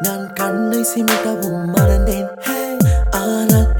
நான் கண்ணை சிமிட்டவும் மறந்தேன். ஆனால்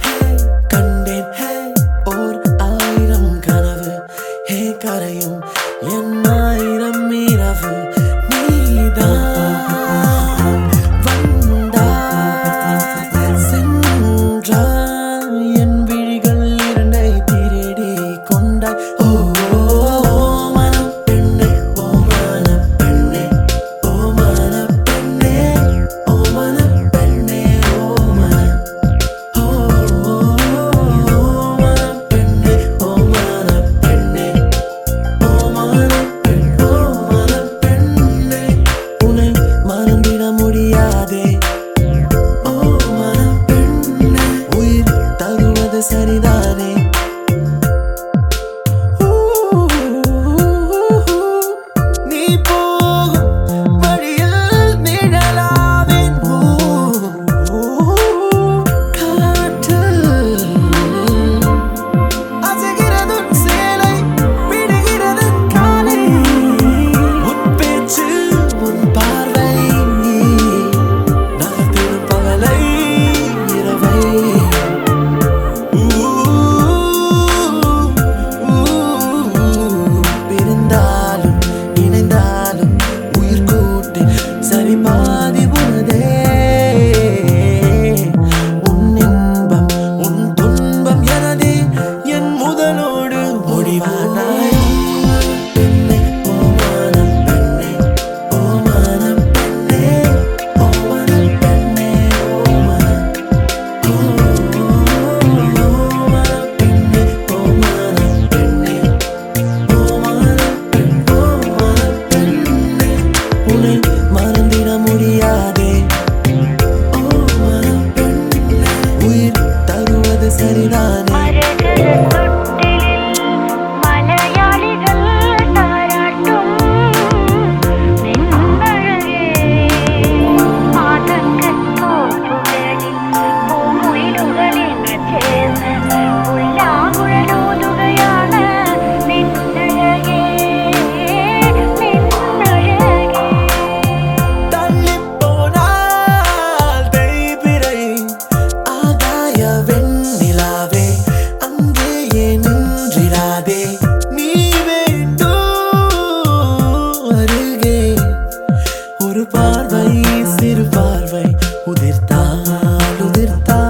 l'au-delà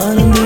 aman